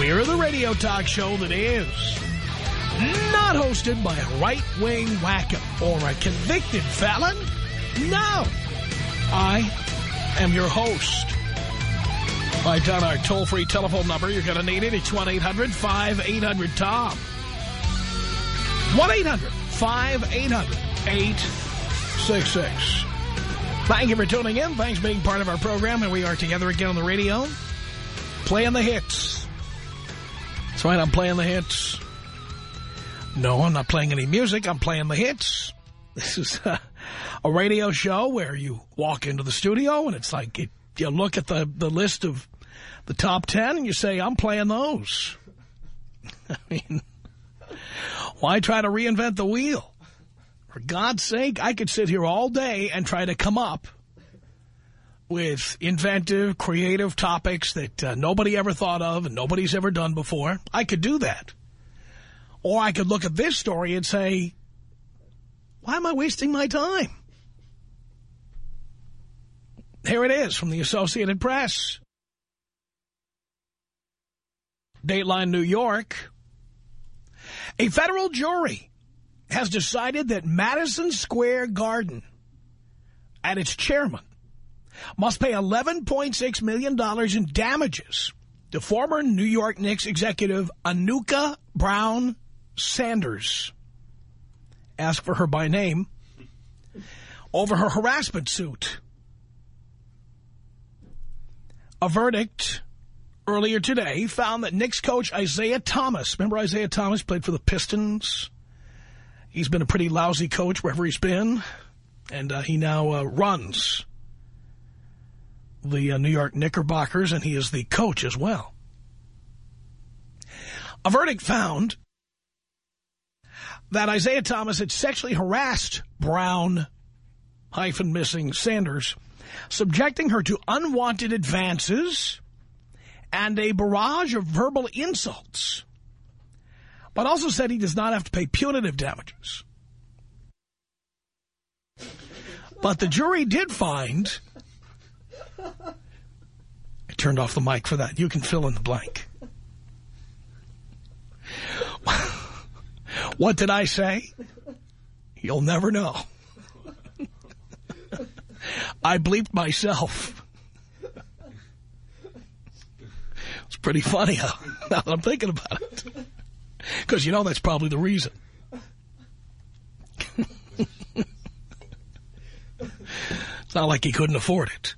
We're the radio talk show that is not hosted by a right-wing wacko or a convicted felon. No. I am your host. Write down our toll-free telephone number. You're going to need it. It's 1-800-5800-TOM. 1-800-5800-866. Thank you for tuning in. Thanks for being part of our program. And we are together again on the radio, playing the hits. That's right, I'm playing the hits. No, I'm not playing any music. I'm playing the hits. This is a, a radio show where you walk into the studio and it's like it, you look at the, the list of the top ten and you say, I'm playing those. I mean, why try to reinvent the wheel? For God's sake, I could sit here all day and try to come up with inventive, creative topics that uh, nobody ever thought of and nobody's ever done before. I could do that. Or I could look at this story and say, why am I wasting my time? Here it is from the Associated Press. Dateline New York. A federal jury has decided that Madison Square Garden and its chairman must pay $11.6 million in damages to former New York Knicks executive Anuka Brown Sanders. Ask for her by name over her harassment suit. A verdict earlier today found that Knicks coach Isaiah Thomas, remember Isaiah Thomas played for the Pistons? He's been a pretty lousy coach wherever he's been, and uh, he now uh, runs the uh, New York Knickerbockers, and he is the coach as well. A verdict found that Isiah Thomas had sexually harassed Browne hyphen missing Sanders, subjecting her to unwanted advances and a barrage of verbal insults but also said he does not have to pay punitive damages. But the jury did find... I turned off the mic for that. You can fill in the blank. what did I say? You'll never know. I bleeped myself. It's pretty funny now that I'm thinking about it. Because you know that's probably the reason. it's not like he couldn't afford it.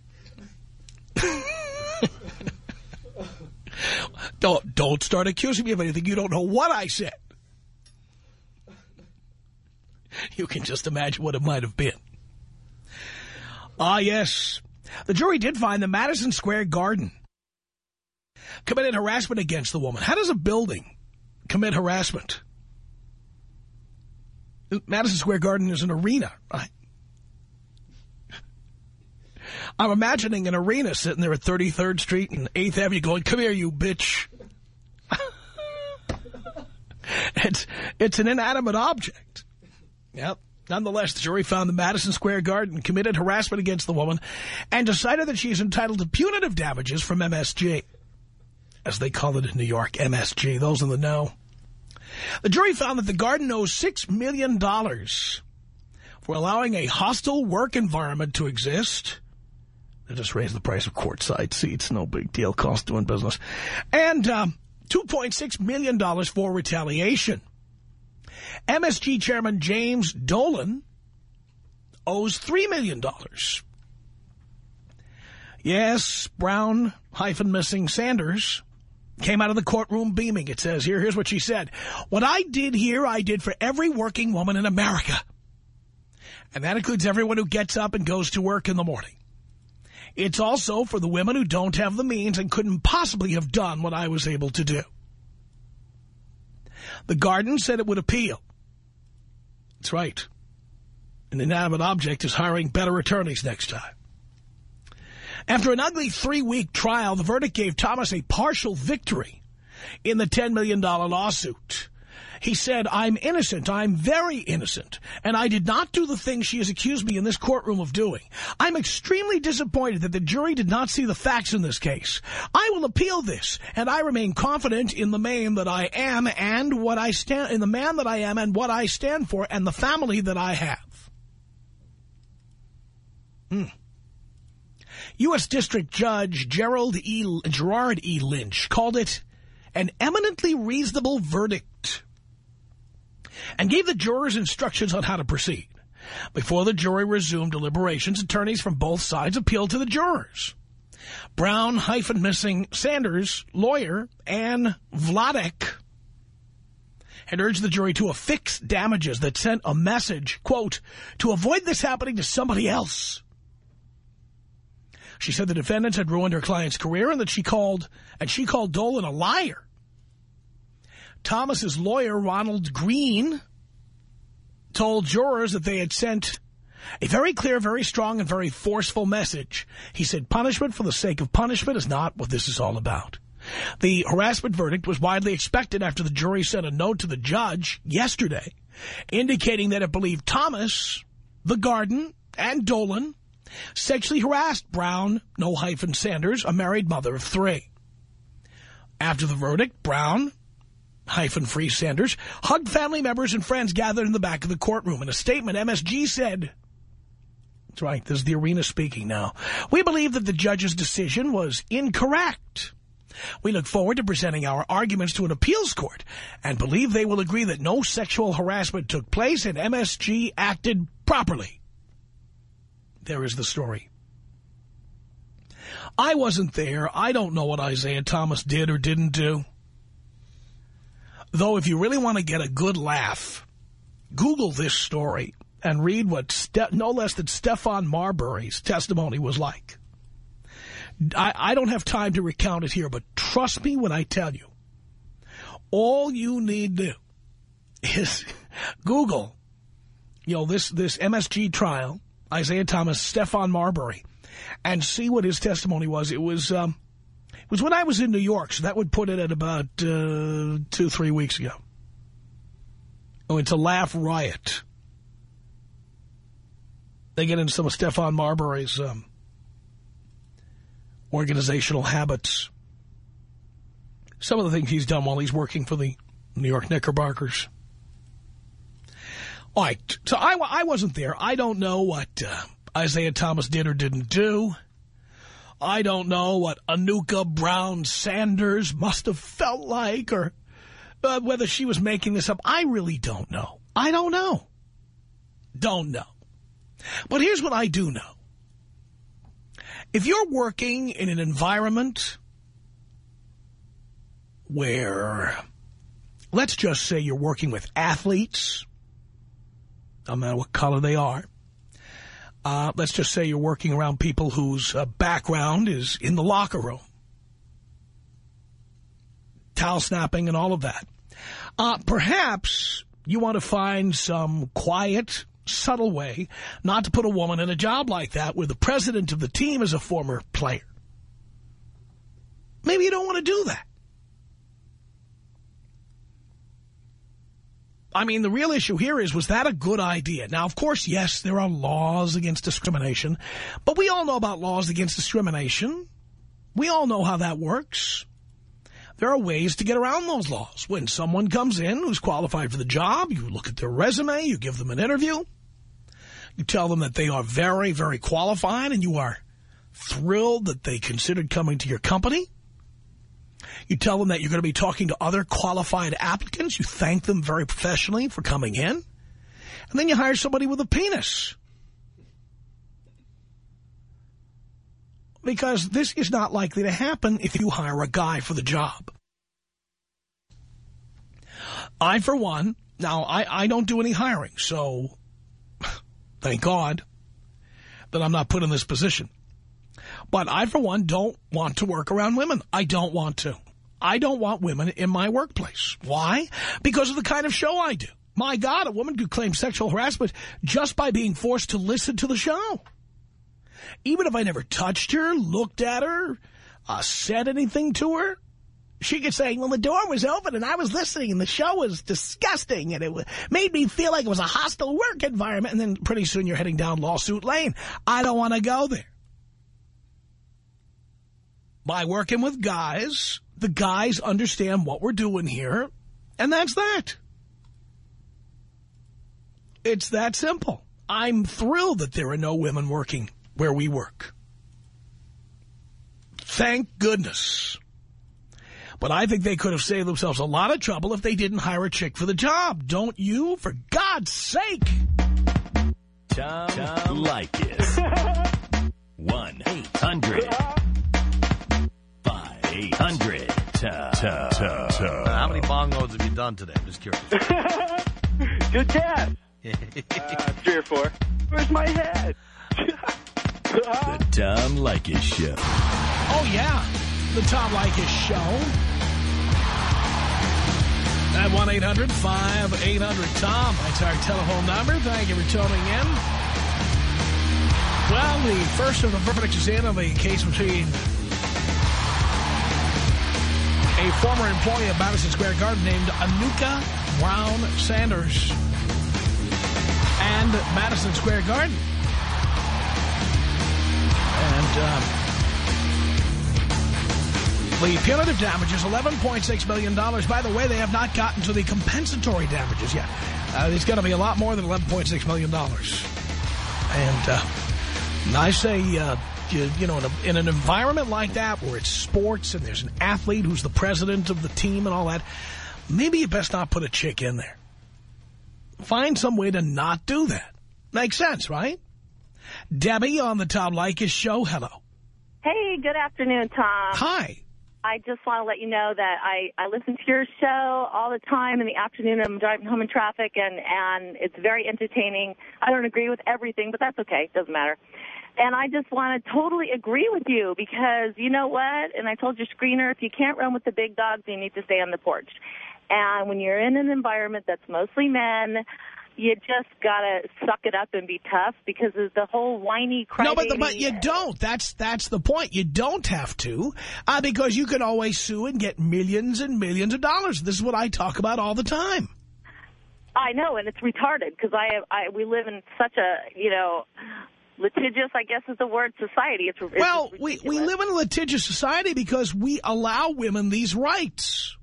don't, don't start accusing me of anything. You don't know what I said. You can just imagine what it might have been. Ah, yes. The jury did find the Madison Square Garden committed harassment against the woman. How does a building commit harassment. Madison Square Garden is an arena, right? I'm imagining an arena sitting there at 33rd Street and 8th Avenue going, come here, you bitch. it's, it's an inanimate object. Yep. Nonetheless, the jury found the Madison Square Garden committed harassment against the woman and decided that she is entitled to punitive damages from MSG. As they call it in New York, MSG, those in the know. The jury found that the garden owes $6 million for allowing a hostile work environment to exist. They just raise the price of courtside seats. No big deal. Cost doing business. And um, $2.6 million for retaliation. MSG Chairman James Dolan owes 3 million. dollars. Yes, Brown hyphen missing Sanders came out of the courtroom beaming. It says here, here's what she said. What I did here, I did for every working woman in America. And that includes everyone who gets up and goes to work in the morning. It's also for the women who don't have the means and couldn't possibly have done what I was able to do. The Garden said it would appeal. That's right. An inanimate object is hiring better attorneys next time. After an ugly three-week trial, the verdict gave Thomas a partial victory in the $10 million lawsuit. He said, I'm innocent. I'm very innocent. And I did not do the thing she has accused me in this courtroom of doing. I'm extremely disappointed that the jury did not see the facts in this case. I will appeal this, and I remain confident in the man that I am and what I stand, in the man that I am and what I stand for and the family that I have. Hmm. U.S. District Judge Gerald E. Gerard E. Lynch called it an eminently reasonable verdict and gave the jurors instructions on how to proceed. Before the jury resumed deliberations, attorneys from both sides appealed to the jurors. Browne hyphen missing Sanders, lawyer, Anne Vladeck, had urged the jury to affix damages that sent a message, quote, to avoid this happening to somebody else. She said the defendants had ruined her client's career and that she called, and she called Dolan a liar. Thomas's lawyer, Ronald Green, told jurors that they had sent a very clear, very strong, and very forceful message. He said punishment for the sake of punishment is not what this is all about. The harassment verdict was widely expected after the jury sent a note to the judge yesterday indicating that it believed Thomas, the Garden, and Dolan sexually harassed Browne, no hyphen Sanders, a married mother of three. After the verdict, Browne hyphen free Sanders, hugged family members and friends gathered in the back of the courtroom. In a statement, MSG said, that's right, this is the arena speaking now, we believe that the judge's decision was incorrect. We look forward to presenting our arguments to an appeals court and believe they will agree that no sexual harassment took place and MSG acted properly. There is the story. I wasn't there. I don't know what Isiah Thomas did or didn't do. Though if you really want to get a good laugh, Google this story and read what Ste no less than Stephon Marbury's testimony was like. I, I don't have time to recount it here, but trust me when I tell you, all you need to do is Google, you know, this, this MSG trial, Isiah Thomas, Stephon Marbury, and see what his testimony was. It was, um, was when I was in New York, so that would put it at about uh, two, three weeks ago. Oh, it's a laugh riot. They get into some of Stephon Marbury's um, organizational habits. Some of the things he's done while he's working for the New York Knickerbockers. All right, so I, I wasn't there. I don't know what uh, Isiah Thomas did or didn't do. I don't know what Anuka Browne Sanders must have felt like or uh, whether she was making this up. I really don't know. I don't know. Don't know. But here's what I do know. If you're working in an environment where, let's just say you're working with athletes, no matter what color they are, uh, let's just say you're working around people whose uh, background is in the locker room. Towel snapping and all of that. Uh, perhaps you want to find some quiet, subtle way not to put a woman in a job like that where the president of the team is a former player. Maybe you don't want to do that. I mean, the real issue here is, was that a good idea? Now, of course, yes, there are laws against discrimination, but we all know about laws against discrimination. We all know how that works. There are ways to get around those laws. When someone comes in who's qualified for the job, you look at their resume, you give them an interview, you tell them that they are very, very qualified and you are thrilled that they considered coming to your company. You tell them that you're going to be talking to other qualified applicants. You thank them very professionally for coming in. And then you hire somebody with a penis. Because this is not likely to happen if you hire a guy for the job. I, for one, now, I, I don't do any hiring, so thank God that I'm not put in this position. But I, for one, don't want to work around women. I don't want to. I don't want women in my workplace. Why? Because of the kind of show I do. My God, a woman could claim sexual harassment just by being forced to listen to the show. Even if I never touched her, looked at her, uh, said anything to her, she could say, well, the door was open and I was listening and the show was disgusting and it made me feel like it was a hostile work environment. And then pretty soon you're heading down lawsuit lane. I don't want to go there. By working with guys, the guys understand what we're doing here, and that's that. It's that simple. I'm thrilled that there are no women working where we work. Thank goodness. But I think they could have saved themselves a lot of trouble if they didn't hire a chick for the job. Don't you? For God's sake. Tom, Tom Leykis. 1-800-5800-TOM. How many bong loads have you done today? I'm just curious. Good guess. uh, three or four. Where's my head? The Tom Leykis Show. Oh, yeah. The Tom Leykis Show. At 1-800-5800-TOM. That's our telephone number. Thank you for tuning in. Well, the first of the verdicts is in on the case between a former employee of Madison Square Garden named Anuka Browne Sanders and Madison Square Garden. And um, the punitive damages, is $11.6 million. By the way, they have not gotten to the compensatory damages yet. Uh, it's going to be a lot more than $11.6 million. And uh, I say, uh, you, you know, in, a, in an environment like that where it's sports and there's an athlete who's the president of the team and all that, maybe you best not put a chick in there. Find some way to not do that. Makes sense, right? Debbie on the Tom Leykis show. Hello. Hey, good afternoon, Tom. Hi. I just want to let you know that I, I listen to your show all the time in the afternoon. I'm driving home in traffic, and, and it's very entertaining. I don't agree with everything, but that's okay. It Doesn't matter. And I just want to totally agree with you because you know what? And I told your screener, if you can't run with the big dogs, you need to stay on the porch. And when you're in an environment that's mostly men, you just gotta suck it up and be tough because of the whole whiny crybaby. No, but, the, but you don't. That's that's the point. You don't have to uh, because you can always sue and get millions and millions of dollars. This is what I talk about all the time. I know, and it's retarded because I, I we live in such a you know litigious, I guess is the word, society. It's, it's well, we we live in a litigious society because we allow women these rights.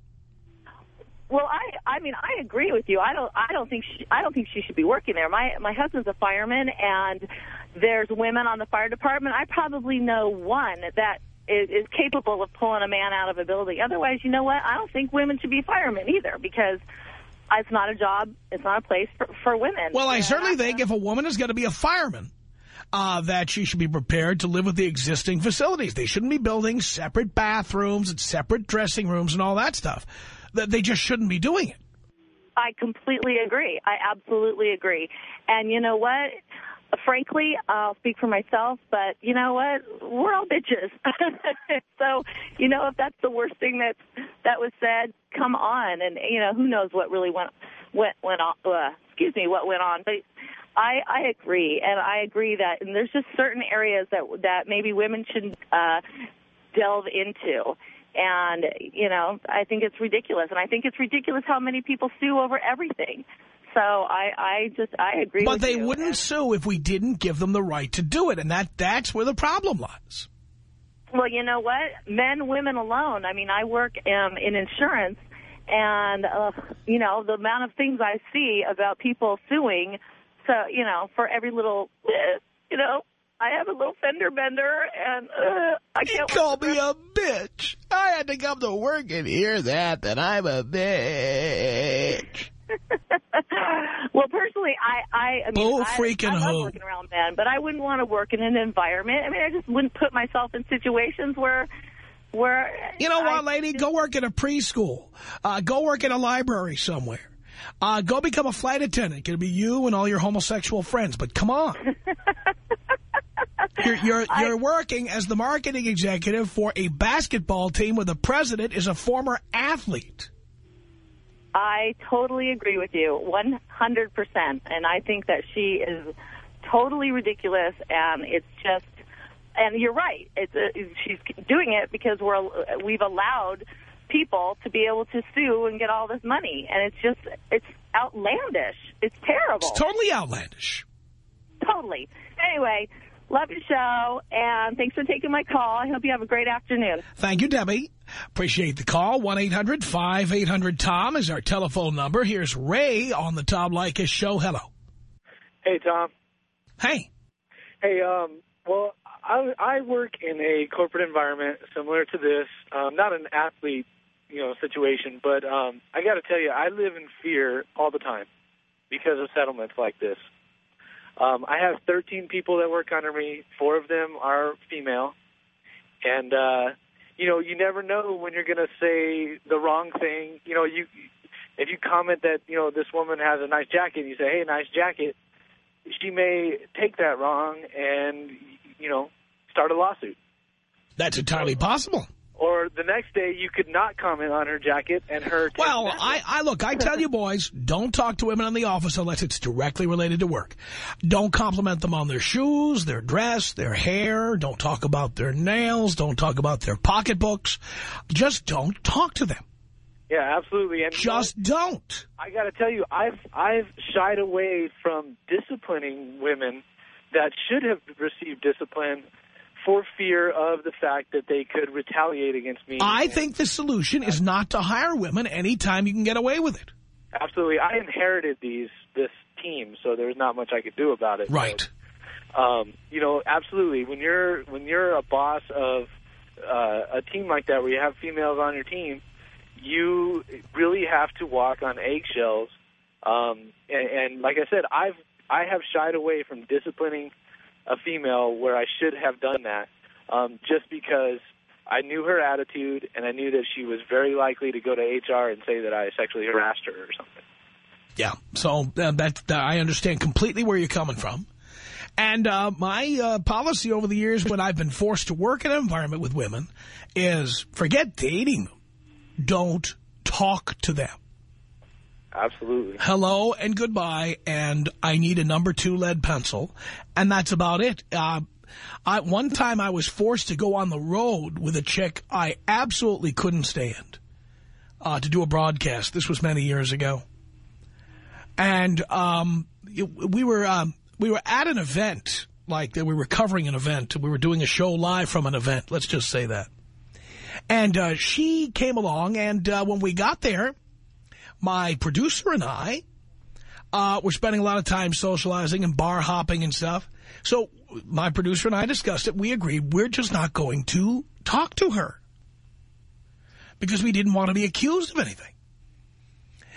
Well, I I mean I agree with you. I don't I don't think she, I don't think she should be working there. My my husband's a fireman, and there's women on the fire department. I probably know one that is, is capable of pulling a man out of a building. Otherwise, you know what? I don't think women should be firemen either because it's not a job. It's not a place for, for women. Well, I certainly think if a woman is going to be a fireman, uh, that she should be prepared to live with the existing facilities. They shouldn't be building separate bathrooms and separate dressing rooms and all that stuff. They just shouldn't be doing it. I completely agree. I absolutely agree. And you know what? Frankly, I'll speak for myself, but you know what? We're all bitches. so, you know, if that's the worst thing that that was said, come on. And you know, who knows what really went went went on? Uh, excuse me, what went on? But I I agree, and I agree that and there's just certain areas that that maybe women should uh, delve into. And, you know, I think it's ridiculous. And I think it's ridiculous how many people sue over everything. So I, I just, I agree But they you. wouldn't and, sue if we didn't give them the right to do it. And that that's where the problem lies. Well, you know what? Men, women alone. I mean, I work um, in insurance. And, uh, you know, the amount of things I see about people suing, so, you know, for every little, you know, I have a little fender bender, and uh, I can't... You call me a bitch. I had to come to work and hear that, that I'm a bitch. well, personally, I, I, I mean, Bull I, freaking I love who? working around men, but I wouldn't want to work in an environment. I mean, I just wouldn't put myself in situations where, where. You know what, lady? Go work at a preschool. Uh, go work in a library somewhere. Uh, go become a flight attendant. It'll be you and all your homosexual friends. But come on. you're you're, you're working as the marketing executive for a basketball team where the president is a former athlete. I totally agree with you, 100%. And I think that she is totally ridiculous, and it's just, and you're right. It's a, she's doing it because we're we've allowed people to be able to sue and get all this money, and it's just it's outlandish. It's terrible. It's totally outlandish. Totally. Anyway, love your show, and thanks for taking my call. I hope you have a great afternoon. Thank you, Debbie. Appreciate the call. 1-800-5800-TOM is our telephone number. Here's Ray on the Tom Leykis show. Hello. Hey, Tom. Hey. Hey, um, well, I, I work in a corporate environment similar to this. Um, not an athlete, you know, situation, but um, I got to tell you, I live in fear all the time because of settlements like this. Um, I have 13 people that work under me. Four of them are female, and uh, you know, you never know when you're going to say the wrong thing. You know, you if you comment that you know this woman has a nice jacket, you say, "Hey, nice jacket," she may take that wrong and you know start a lawsuit. That's entirely possible. Or the next day, you could not comment on her jacket and her... Well, I, I look, I tell you boys, don't talk to women in the office unless it's directly related to work. Don't compliment them on their shoes, their dress, their hair. Don't talk about their nails. Don't talk about their pocketbooks. Just don't talk to them. Yeah, absolutely. And Just you know, don't. I got to tell you, I've I've shied away from disciplining women that should have received discipline for fear of the fact that they could retaliate against me. I think the solution is not to hire women anytime you can get away with it. Absolutely. I inherited these this team, so there's not much I could do about it. Right. But, um, you know, absolutely. When you're when you're a boss of uh, a team like that, where you have females on your team, you really have to walk on eggshells. Um, and, and like I said, I've I have shied away from disciplining a female where I should have done that, um, just because I knew her attitude and I knew that she was very likely to go to HR and say that I sexually harassed her or something. Yeah, so uh, that, I understand completely where you're coming from. And uh, my uh, policy over the years when I've been forced to work in an environment with women is forget dating them. Don't talk to them. Absolutely. Hello and goodbye, and I need a number two lead pencil, and that's about it. Uh, I, one time I was forced to go on the road with a chick I absolutely couldn't stand uh, to do a broadcast. This was many years ago. And um, we were um, we were at an event, like that we were covering an event. We were doing a show live from an event, let's just say that. And uh, she came along, and uh, when we got there, my producer and I uh, were spending a lot of time socializing and bar hopping and stuff. So my producer and I discussed it. We agreed we're just not going to talk to her because we didn't want to be accused of anything.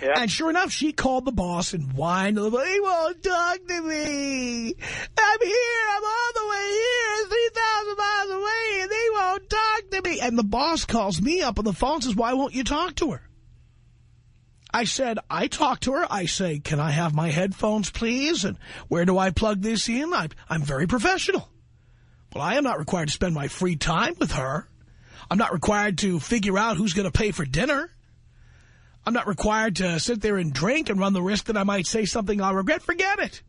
Yeah. And sure enough, she called the boss and whined, he won't talk to me. I'm here, I'm all the way here, 3,000 miles away, and they won't talk to me. And the boss calls me up on the phone and says, why won't you talk to her? I said, I talk to her. I say, can I have my headphones, please? And where do I plug this in? I, I'm very professional. Well, I am not required to spend my free time with her. I'm not required to figure out who's going to pay for dinner. I'm not required to sit there and drink and run the risk that I might say something I'll regret. Forget it.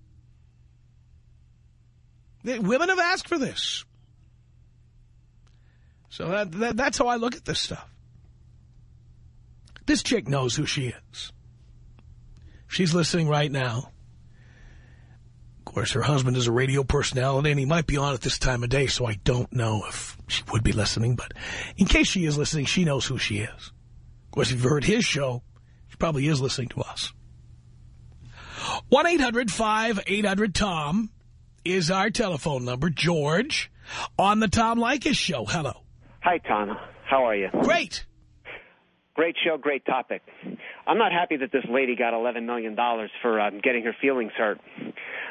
Women have asked for this. So that, that, that's how I look at this stuff. This chick knows who she is. She's listening right now. Of course, her husband is a radio personality, and he might be on at this time of day, so I don't know if she would be listening. But in case she is listening, she knows who she is. Of course, if you've heard his show, she probably is listening to us. 1-800-5800-TOM is our telephone number. George, on the Tom Leykis show. Hello. Hi, Tom. How are you? Great. Great show, great topic. I'm not happy that this lady got $11 million for um, getting her feelings hurt.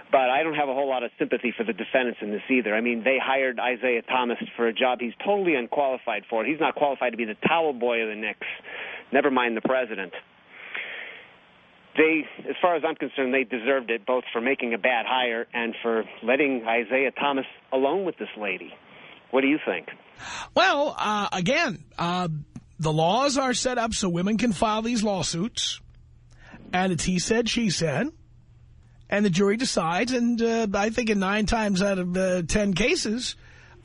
But I don't have a whole lot of sympathy for the defendants in this either. I mean, they hired Isiah Thomas for a job he's totally unqualified for. He's not qualified to be the towel boy of the Knicks, never mind the president. they, as far as I'm concerned, they deserved it both for making a bad hire and for letting Isiah Thomas alone with this lady. What do you think? Well, uh, again, uh, the laws are set up so women can file these lawsuits, and it's he said, she said, and the jury decides, and uh, I think in nine times out of uh, ten cases,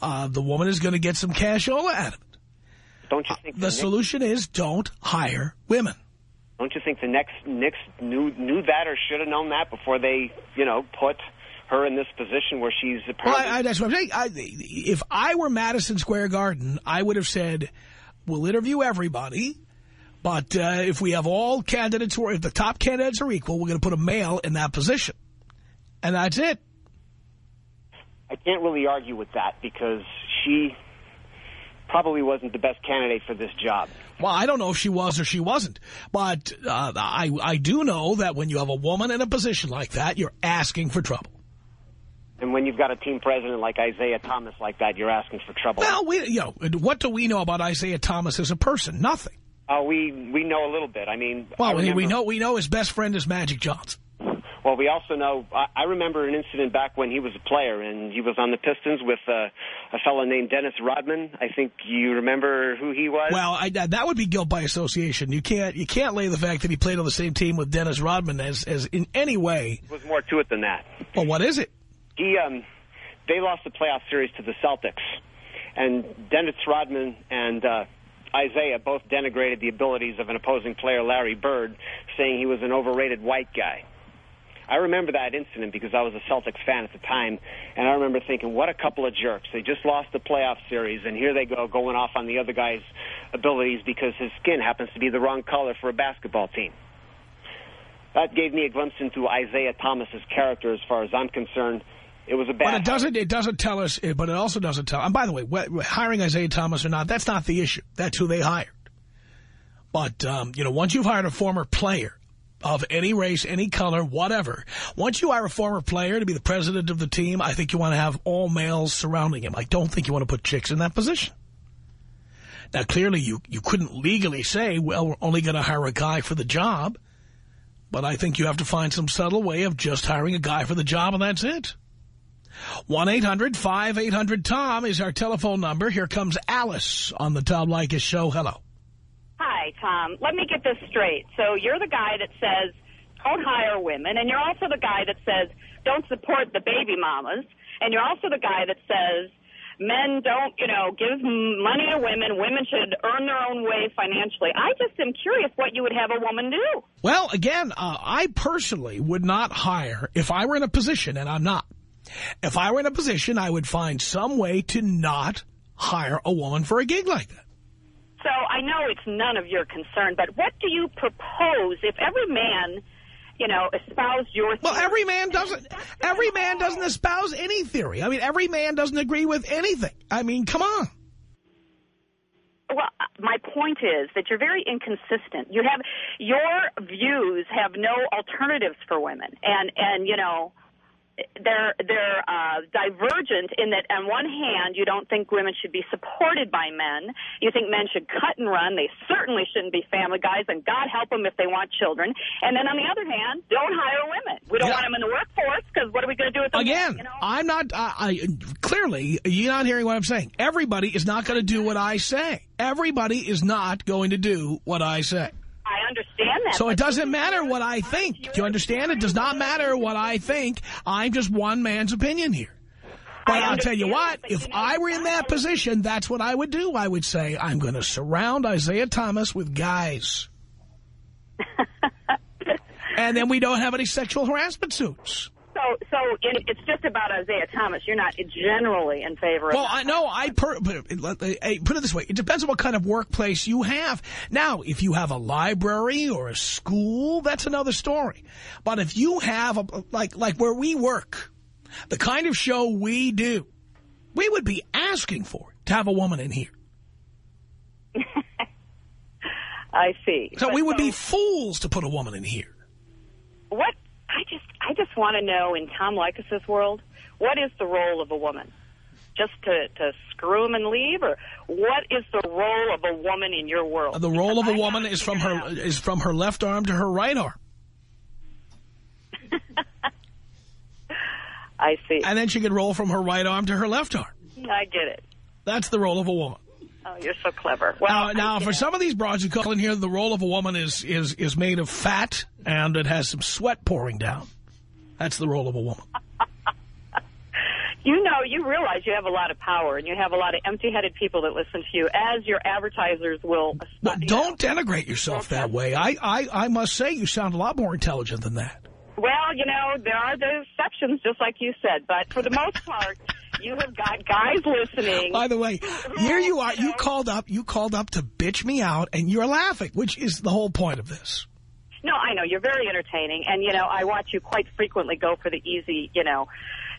uh, the woman is going to get some cashola out of it. Don't you think the, the solution is don't hire women? Don't you think the next Knicks knew knew that or should have known that before they, you know, put her in this position where she's apparently... Well, I, I, that's what I'm saying. I, if I were Madison Square Garden, I would have said, we'll interview everybody, but uh, if we have all candidates, or if the top candidates are equal, we're going to put a male in that position. And that's it. I can't really argue with that because she probably wasn't the best candidate for this job. Well, I don't know if she was or she wasn't, but uh, I, I do know that when you have a woman in a position like that, you're asking for trouble. And when you've got a team president like Isiah Thomas like that, you're asking for trouble. Well, we, you know, what do we know about Isiah Thomas as a person? Nothing. Oh, uh, we we know a little bit. I mean, well, I remember, we know we know his best friend is Magic Johnson. Well, we also know, I, I remember an incident back when he was a player, and he was on the Pistons with uh, a fellow named Dennis Rodman. I think you remember who he was? Well, I, that would be guilt by association. You can't you can't lay the fact that he played on the same team with Dennis Rodman as, as in any way. There was more to it than that. Well, what is it? He, um, they lost the playoff series to the Celtics, and Dennis Rodman and... Uh, Isiah both denigrated the abilities of an opposing player, Larry Bird, saying he was an overrated white guy. I remember that incident because I was a Celtics fan at the time, and I remember thinking, what a couple of jerks. They just lost the playoff series, and here they go going off on the other guy's abilities because his skin happens to be the wrong color for a basketball team. That gave me a glimpse into Isiah Thomas's character as far as I'm concerned. It was a bad. But it doesn't. It doesn't tell us. But it also doesn't tell. And by the way, hiring Isiah Thomas or not, that's not the issue. That's who they hired. But um, you know, once you've hired a former player of any race, any color, whatever. Once you hire a former player to be the president of the team, I think you want to have all males surrounding him. I don't think you want to put chicks in that position. Now, clearly, you, you couldn't legally say, well, we're only going to hire a guy for the job. But I think you have to find some subtle way of just hiring a guy for the job, and that's it. 1-800-5800-TOM is our telephone number. Here comes Alice on the Tom Leykis show. Hello. Hi, Tom. Let me get this straight. So you're the guy that says don't hire women, and you're also the guy that says don't support the baby mamas, and you're also the guy that says men don't, you know, give money to women. Women should earn their own way financially. I just am curious what you would have a woman do. Well, again, uh, I personally would not hire, if I were in a position, and I'm not, if I were in a position, I would find some way to not hire a woman for a gig like that. So I know it's none of your concern, but what do you propose if every man, you know, espoused your theory? Well, every man doesn't. Every man doesn't espouse any theory. I mean, every man doesn't agree with anything. I mean, come on. Well, uh, my point is that you're very inconsistent. You have your views have no alternatives for women, and and you know they're they're uh, divergent in that on one hand you don't think women should be supported by men. You think men should cut and run. They certainly shouldn't be family guys, and God help them if they want children. And then on the other hand, don't hire women. We don't yeah. want them in the workforce because what are we going to do with them? Again, you know? I'm not. I, I clearly you're not hearing what I'm saying. Everybody is not going to do what I say. Everybody is not going to do what I say. I understand that. So it doesn't matter what I think. Do you understand? It does not matter what I think. I'm just one man's opinion here. But I'll tell you what, if I were in that position, that's what I would do. I would say, I'm going to surround Isiah Thomas with guys. and then we don't have any sexual harassment suits. So, so it's just about Isiah Thomas. You're not generally in favor of Well, I know. I per, put it this way. It depends on what kind of workplace you have. Now, if you have a library or a school, that's another story. But if you have, a, like, like where we work, the kind of show we do, we would be asking for to have a woman in here. I see. So but we would so, be fools to put a woman in here. What just want to know, in Tom Leykis's world, what is the role of a woman? Just to, to screw him and leave, or what is the role of a woman in your world? The because role of a I woman is from her out. is from her left arm to her right arm. I see. And then she can roll from her right arm to her left arm. I get it. That's the role of a woman. Oh, you're so clever. Well, now, now for some of these broads who call in here, the role of a woman is is is made of fat, and it has some sweat pouring down. That's the role of a woman. you know, you realize you have a lot of power, and you have a lot of empty-headed people that listen to you, as your advertisers will. Well, don't know. denigrate yourself that way. I, I, I must say you sound a lot more intelligent than that. Well, you know, there are the exceptions, just like you said, but for the most part, you have got guys listening. By the way, here you are. You called up. You called up to bitch me out, and you're laughing, which is the whole point of this. No, I know you're very entertaining, and you know I watch you quite frequently go for the easy, you know,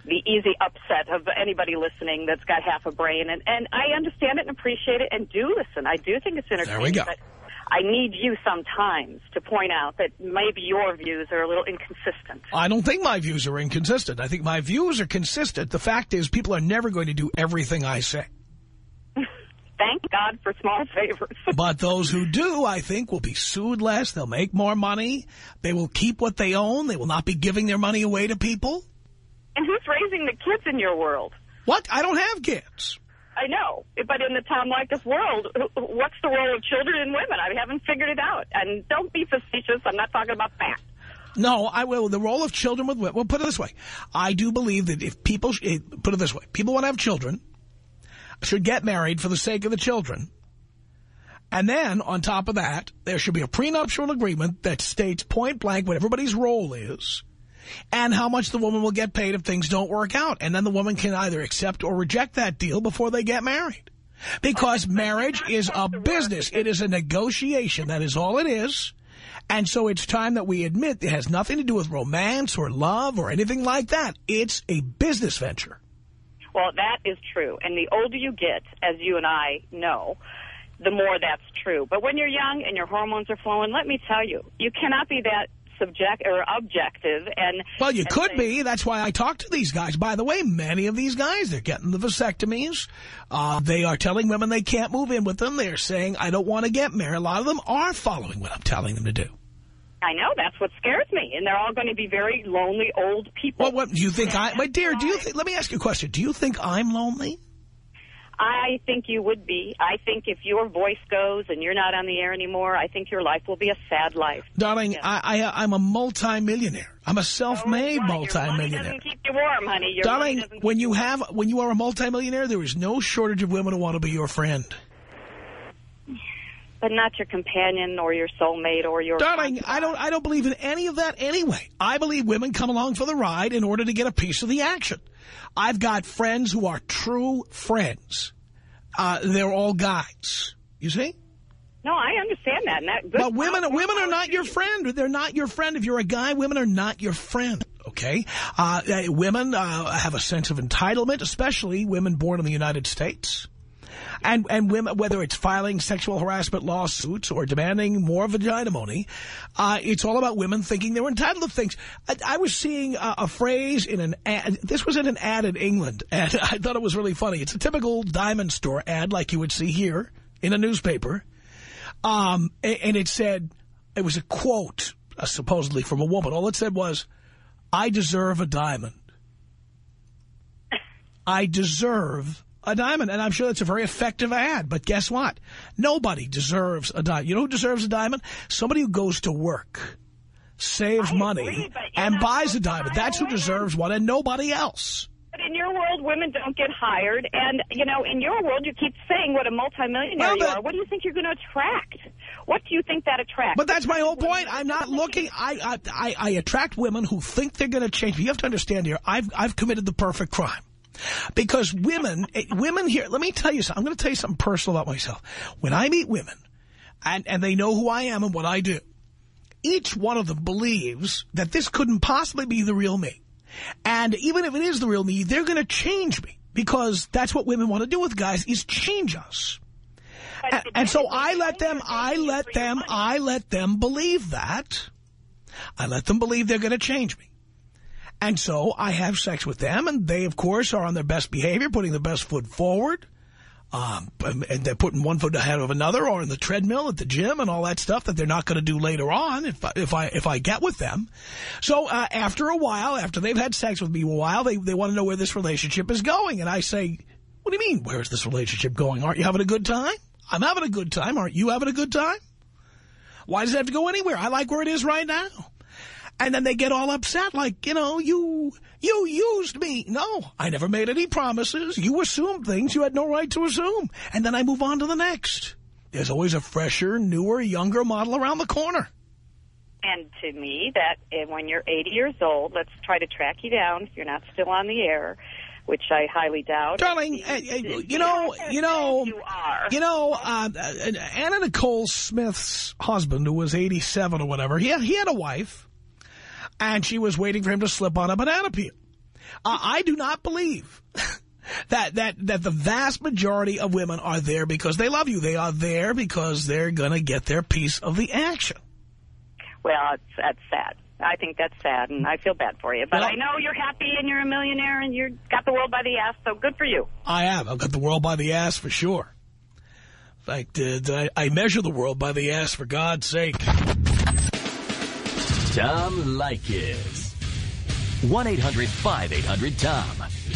the easy upset of anybody listening that's got half a brain, and and I understand it and appreciate it, and do listen. I do think it's entertaining. There we go. But I need you sometimes to point out that maybe your views are a little inconsistent. I don't think my views are inconsistent. I think my views are consistent. The fact is, people are never going to do everything I say. Thank God for small favors. But those who do, I think, will be sued less. They'll make more money. They will keep what they own. They will not be giving their money away to people. and who's raising the kids in your world? What? I don't have kids. I know, but in the Tom Leykis world, what's the role of children and women? I haven't figured it out. And don't be facetious. I'm not talking about that. No, I will. The role of children with women. Well, put it this way. I do believe that if people, eh, put it this way, people want to have children, should get married for the sake of the children. And then, on top of that, there should be a prenuptial agreement that states point blank what everybody's role is and how much the woman will get paid if things don't work out. And then the woman can either accept or reject that deal before they get married. Because marriage is a business. It is a negotiation. That is all it is. And so it's time that we admit it has nothing to do with romance or love or anything like that. It's a business venture. Well, that is true. And the older you get, as you and I know, the more that's true. But when you're young and your hormones are flowing, let me tell you, you cannot be that subject or objective. And Well, you and could be. That's why I talk to these guys. By the way, many of these guys, they're getting the vasectomies. Uh, they are telling women they can't move in with them. They're saying, I don't want to get married. A lot of them are following what I'm telling them to do. I know that's what scares me, and they're all going to be very lonely old people. Well, what do you think I, my dear, do you think, let me ask you a question. Do you think I'm lonely? I think you would be. I think if your voice goes and you're not on the air anymore, I think your life will be a sad life. Darling, Yeah. I, I, I'm a multimillionaire. I'm a self-made money multimillionaire. doesn't keep you warm, honey. Your Darling, when you have, when you are a multimillionaire, there is no shortage of women who want to be your friend. But not your companion or your soulmate or your... Darling, I don't, I don't believe in any of that anyway. I believe women come along for the ride in order to get a piece of the action. I've got friends who are true friends. Uh, they're all guys. You see? No, I understand that. And that But women, women are not your friend. They're not your friend. If you're a guy, women are not your friend. Okay? Uh, uh, women uh, have a sense of entitlement, especially women born in the United States. And and women, whether it's filing sexual harassment lawsuits or demanding more vagina money, uh, it's all about women thinking they're entitled to things. I, I was seeing a, a phrase in an ad. This was in an ad in England, and I thought it was really funny. It's a typical diamond store ad like you would see here in a newspaper. Um, and it said, it was a quote, uh, supposedly from a woman. All it said was, I deserve a diamond. I deserve a diamond. And I'm sure that's a very effective ad. But guess what? Nobody deserves a diamond. You know who deserves a diamond? Somebody who goes to work, saves I money, agree, and buys a diamond. That's who deserves one and nobody else. But in your world, women don't get hired. And, you know, in your world, you keep saying what a multimillionaire Well, you are. What do you think you're going to attract? What do you think that attracts? But that's my whole point. I'm not looking. I I, I, I attract women who think they're going to change. You have to understand here. I've I've committed the perfect crime. Because women, eh, women here, let me tell you something. I'm going to tell you something personal about myself. When I meet women, and, and they know who I am and what I do, each one of them believes that this couldn't possibly be the real me. And even if it is the real me, they're going to change me. Because that's what women want to do with guys, is change us. And, and so I let them, I let them. I let them believe that. I let them believe they're going to change me. And so I have sex with them, and they, of course, are on their best behavior, putting the best foot forward. um, and they're putting one foot ahead of another or in the treadmill at the gym and all that stuff that they're not going to do later on if, if I if I get with them. So uh, after a while, after they've had sex with me a while, they, they want to know where this relationship is going. And I say, what do you mean, where's this relationship going? Aren't you having a good time? I'm having a good time. Aren't you having a good time? Why does it have to go anywhere? I like where it is right now. And then they get all upset, like, you know, you you used me. No, I never made any promises. You assumed things you had no right to assume. And then I move on to the next. There's always a fresher, newer, younger model around the corner. And to me, that when you're 80 years old, let's try to track you down if you're not still on the air, which I highly doubt. Darling, uh, you know, you know, you are. You know, uh, Anna Nicole Smith's husband, who was 87 or whatever, he had, he had a wife and she was waiting for him to slip on a banana peel. Uh, I do not believe that that that the vast majority of women are there because they love you. They are there because they're going to get their piece of the action. Well, it's, that's sad. I think that's sad, and I feel bad for you. But Well- I know you're happy and you're a millionaire and you've got the world by the ass, so good for you. I have. I've got the world by the ass for sure. In fact, uh, I, I measure the world by the ass for God's sake. Tom Leykis. 1-800-5800-TOM.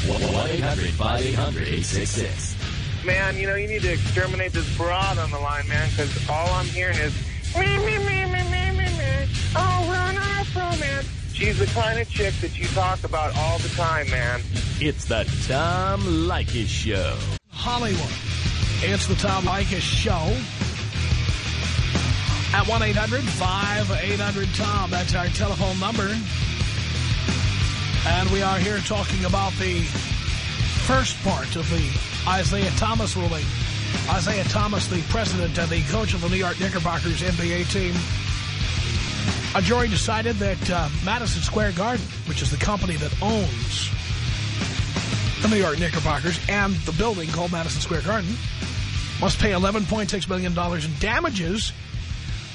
1-800-5800-866. Man, you know, you need to exterminate this broad on the line, man, because all I'm hearing is me, me, me, me, me, me, me. Oh, run off, man. She's the kind of chick that you talk about all the time, man. It's the Tom Leykis Show. Hollywood. It's the Tom Leykis Show. At 1-800-5800-TOM. That's our telephone number. And we are here talking about the first part of the Isiah Thomas ruling. Isiah Thomas, the president and the coach of the New York Knickerbockers NBA team. A jury decided that uh, Madison Square Garden, which is the company that owns the New York Knickerbockers and the building called Madison Square Garden, must pay $11.6 million in damages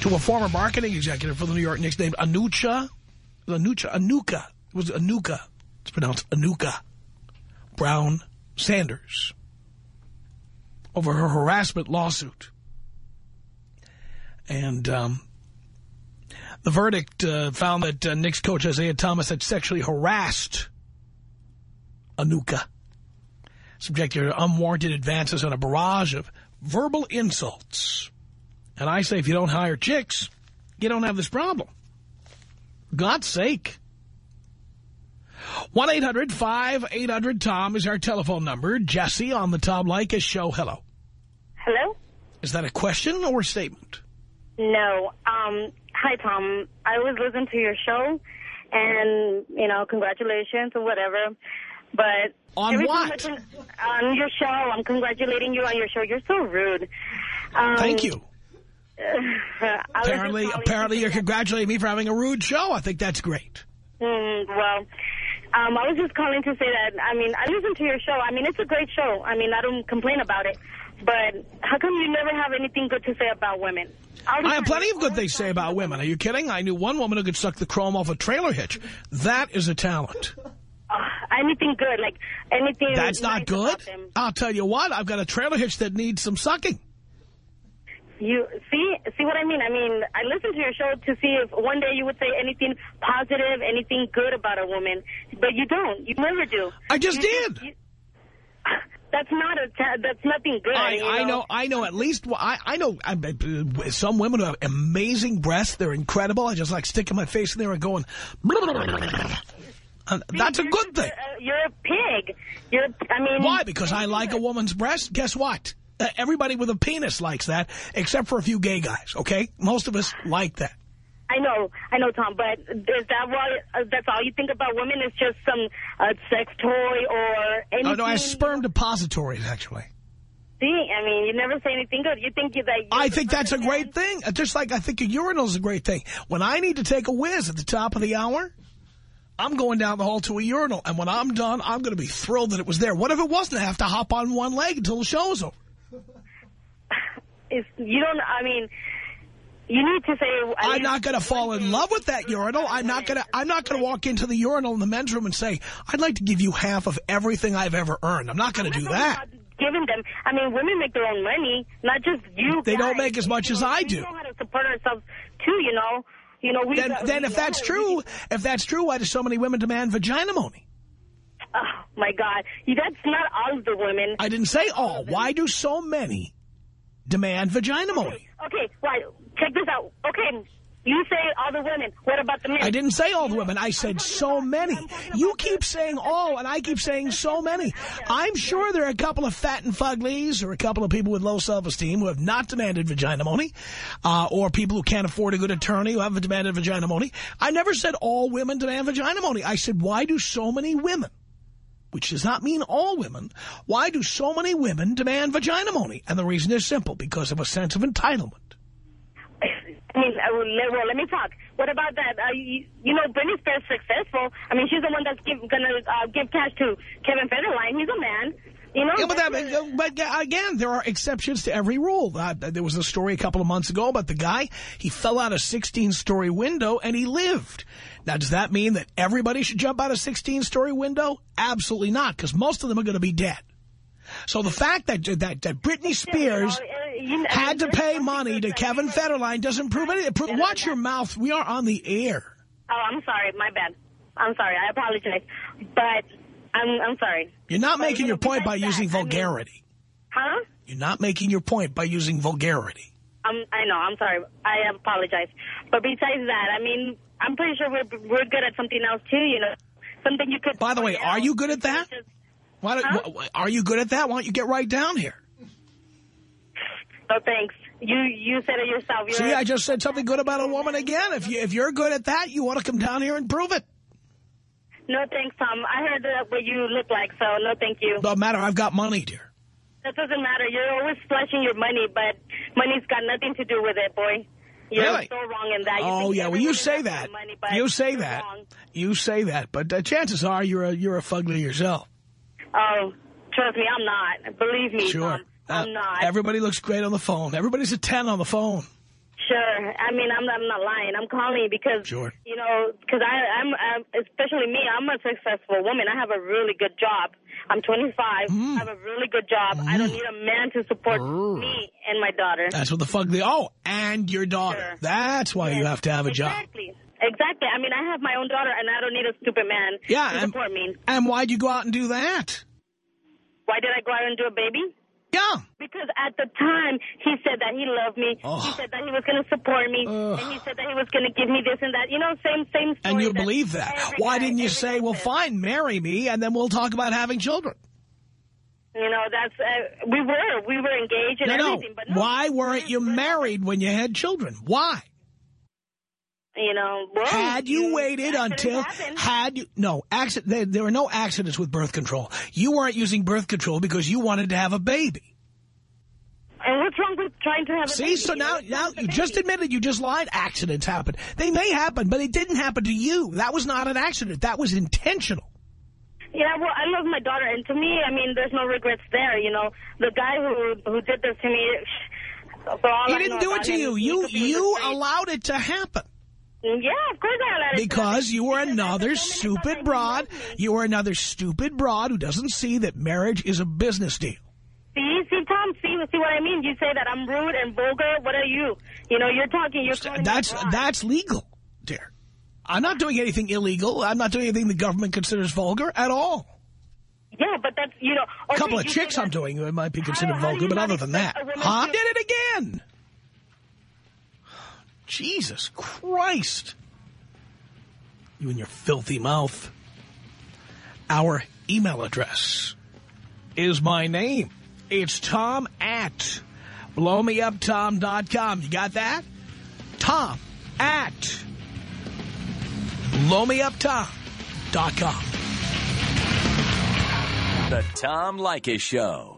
to a former marketing executive for the New York Knicks named Anucha, Anucha, Anuka. It was Anuka. It's pronounced Anuka. Browne Sanders. Over her harassment lawsuit. And um, the verdict uh, found that uh, Knicks coach Isiah Thomas had sexually harassed Anuka. Subjected to unwarranted advances and a barrage of verbal insults. And I say, if you don't hire chicks, you don't have this problem. God's sake. 1-800-5800-TOM is our telephone number. Jesse on the Tom Leykis show. Hello. Hello? Is that a question or a statement? No. Um, hi, Tom. I was listening to your show, and, you know, congratulations or whatever. But On what? on your show, I'm congratulating you on your show. You're so rude. Um, Thank you. I was just Apparently, apparently you're congratulating me for having a rude show. I think that's great. Mm, well, um, I was just calling to say that, I mean, I listen to your show. I mean, it's a great show. I mean, I don't complain about it. But how come you never have anything good to say about women? I have plenty of good things to say about women. Are you kidding? I knew one woman who could suck the chrome off a trailer hitch. That is a talent. Uh, anything good, like anything That's not nice good. I'll tell you what, I've got a trailer hitch that needs some sucking. You see, see what I mean? I mean, I listened to your show to see if one day you would say anything positive, anything good about a woman, but you don't. You never do. I just You did. you- that's not a. That's nothing good. I, you I know, I know at least, I, I know I, some women who have amazing breasts. They're incredible. I just like sticking my face in there and going, Uh, that's a good thing. a- you're a pig. You're. I mean. Why? Because I like a woman's breast? Guess what? Everybody with a penis likes that, except for a few gay guys, okay? Most of us like that. I know, I know, Tom, but is that why, uh, that's all you think about women is just some uh, sex toy or anything? Oh, no, I have sperm depositories, actually. See, I mean, you never say anything good. You think you that. I think that's a great thing. Uh, Just like I think a urinal is a great thing. When I need to take a whiz at the top of the hour, I'm going down the hall to a urinal. And when I'm done, I'm going to be thrilled that it was there. What if it wasn't? I have to hop on one leg until the show's over. It's, you don't, I mean, you need to say. at I'm not going to fall in love with that urinal. I'm not going to. I'm not going to walk into the urinal in the men's room and say, "I'd like to give you half of everything I've ever earned." I'm not going to do that. giving them. I mean, women make their own money, not just you. They don't make as much You as know, I we do. know how to support ourselves too. You know. You know, we. Then, then we if that's true, if that's true, why do so many women demand vagina money? Oh my God, that's not all of the women. I didn't say all. Why do so many demand vagina money? Okay, right. Check this out. Okay, you say all the women. What about the men? I didn't say all the women. I said so many. You keep saying all, and I keep saying so many. I'm sure there are a couple of fat and fuglies or a couple of people with low self-esteem who have not demanded vagina money, uh, or people who can't afford a good attorney who haven't demanded vagina money. I never said all women demand vagina money. I said, why do so many women, which does not mean all women, why do so many women demand vagina money? And the reason is simple, because of a sense of entitlement. I mean, well, let- me talk. What about that? Uh, you, you know, Britney Spears successful. I mean, she's the one that's gonna uh, give cash to Kevin Federline. He's a man. You know. Yeah, but, that, but again, there are exceptions to every rule. Uh, there was a story a couple of months ago about the guy. He fell out a 16-story window and he lived. Now, does that mean that everybody should jump out a 16-story window? Absolutely not, because most of them are going to be dead. So the fact that that, that Britney Spears uh, had to pay money to Kevin Federline doesn't prove anything. Pro- Watch your mouth. We are on the air. Oh, I'm sorry. My bad. I'm sorry. I apologize. But I'm I'm sorry. You're not making your point by using that, I mean- vulgarity. Huh? You're not making your point by using vulgarity. I'm, I know. I'm sorry. I apologize. But besides that, I mean, I'm pretty sure we're we're good at something else too. You know, something you could. By the way, are you good at that? Just- Why don't, Huh? are you good at that? Why don't you get right down here? No thanks. You you said it yourself. You're, See, I just said something good about a woman again. If you if you're good at that, you want to come down here and prove it. No thanks, Tom. I heard that what you look like, so no thank you. Don't matter. I've got money, dear. That doesn't matter. You're always flashing your money, but money's got nothing to do with it, boy. You're Really? so wrong in that. You Oh yeah, well you say that. Money, but You say that. wrong. You say that, but uh, chances are you're a you're a fugly yourself. Oh, trust me, I'm not. Believe me, Sure. Tom. I'm Uh, not. Everybody looks great on the phone. Everybody's a ten on the phone. Sure. I mean, I'm, I'm not lying. I'm calling because, Sure. you know, because I'm, I'm, especially me, I'm a successful woman. I have a really good job. I'm 25. Mm. I have a really good job. I don't need a man to support me and my daughter. That's what the fugly. Oh, and your daughter. Sure. That's why you have to have a job. Exactly. Exactly. I mean, I have my own daughter, and I don't need a stupid man Yeah, to and- support me. And why'd you go out and do that? Why did I go out and do a baby? Yeah. Because at the time, he said that he loved me. Oh. He said that he was going to support me. Ugh. And he said that he was going to give me this and that. You know, same, same story. And you believe that. Why didn't you say, well, fine, marry me, and then we'll talk about having children? You know, that's, uh, we were, we were engaged and No, no. everything. But no, Why weren't you married when you had children? Why? You know, well, Had you waited until, happen. had you, no, accident, there, there were no accidents with birth control. You weren't using birth control because you wanted to have a baby. And what's wrong with trying to have a See, baby? so now, now you just admitted you just lied. Accidents happen. They may happen, but it didn't happen to you. That was not an accident. That was intentional. Yeah, well, I love my daughter, and to me, I mean, there's no regrets there. You know, the guy who who did this to me, for all He I didn't do it to him, you. You could be in the you allowed it to happen. Yeah, of course I allowed it. Because you were Because at the another moment I thought that stupid broad. You were another stupid broad who doesn't see that marriage is a business deal. See, see, Tom, see, see what I mean? You say that I'm rude and vulgar. What are you? You know, you're talking. You're calling That's that's legal, dear. I'm not doing anything illegal. I'm not doing anything the government considers vulgar at all. Yeah, but that's you know. A couple of chicks I'm doing might be considered how vulgar, you but other than that, expect a woman huh? to- Did it again. Jesus Christ. You and your filthy mouth. Our email address is my name. It's Tom at blowmeuptom.com. You got that? Tom at blowmeuptom.com. The Tom Leykis Show.